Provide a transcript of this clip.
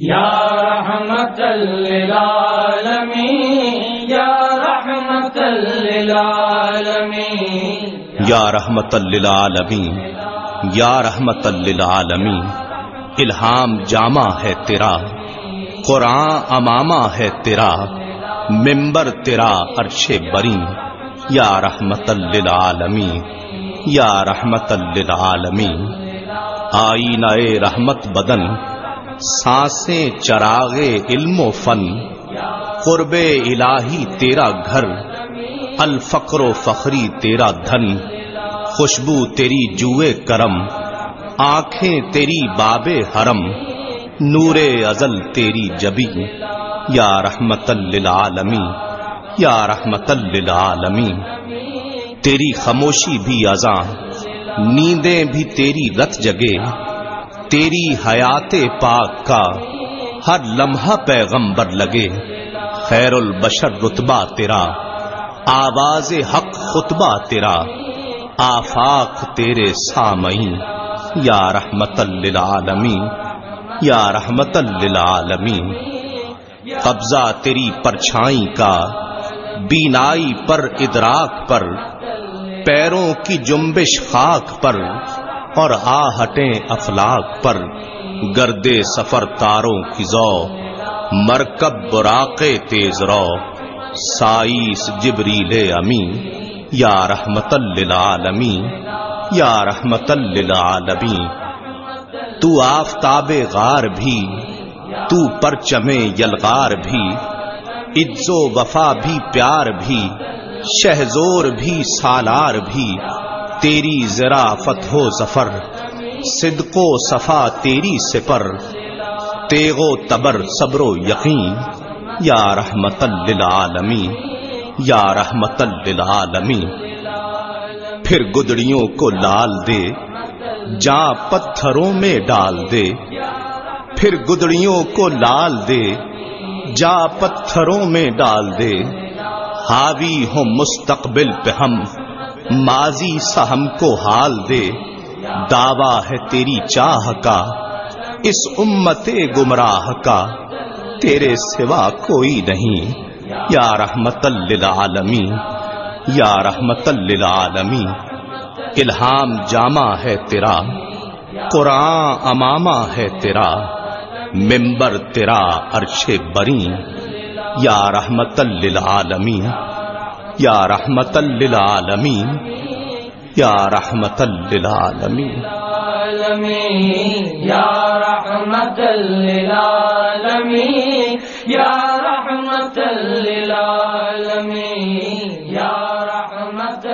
یا رحمت للعالمین، یا رحمت للعالمین، یا رحمت للعالمین، یا رحمت للعالمین، الہام جامع ہے تیرا، قرآن امامہ ہے تیرا، ممبر تیرا عرش بری یا رحمت للعالمین، یا رحمت للعالمین آئی نئے رحمت بدن سانسیں چراغ علم و فن، قرب الہی تیرا گھر، الفقر و فخری تیرا دھن، خوشبو تیری جوئے کرم، آنکھیں تیری باب حرم، نور ازل تیری جبی، یا رحمت للعالمی یا رحمت للعالمی تیری خاموشی بھی ازاں، نیندیں بھی تیری رت جگے۔ تیری حیات پاک کا ہر لمحہ پیغمبر لگے۔ خیر البشر رتبہ تیرا، آواز حق خطبہ تیرا۔ آفاق تیرے سامعین، یا رحمت للعالمین، یا رحمت للعالمین۔ قبضہ تیری پرچھائی کا، بینائی پر ادراک پر، پیروں کی جنبش خاک پر۔ اور آ ہٹیں پر گردے سفر تاروں کی زو مرکب براق تیز رو۔ سائیس جبریل امی یا رحمت للعالمین، یا رحمت للعالمین۔ تو آفتاب غار بھی، تو پرچمے یلغار بھی عز و وفا بھی، پیار بھی، شہزور بھی، سالار بھی۔ تیری ذرا فتح و ظفر، صدق و صفا تیری سپر۔ تیغ و تبر، صبر و یقین۔ یا رحمت للعالمین، یا رحمت للعالمین۔ پھر گدڑیوں کو لال دے جا پتھروں میں ڈال دے۔ پھر گدڑیوں کو لال دے جا پتھروں میں ڈال دے۔ حاوی ہو مستقبل پہ ہم ماضی سا ہم کو حال دے، دعویٰ ہے تیری چاہ کا، اس امت گمراہ کا، تیرے سوا کوئی نہیں۔ یا رحمت للعالمین، یا رحمت للعالمین، الہام جامع ہے تیرا، قرآن امامہ ہے تیرا، ممبر تیرا عرش بری یا رحمت العالعالمی یا رحمت للعالمین یا رحمت للعالمین۔ یا رحمت للعالمین یا رحمت للعالمین یا رحمت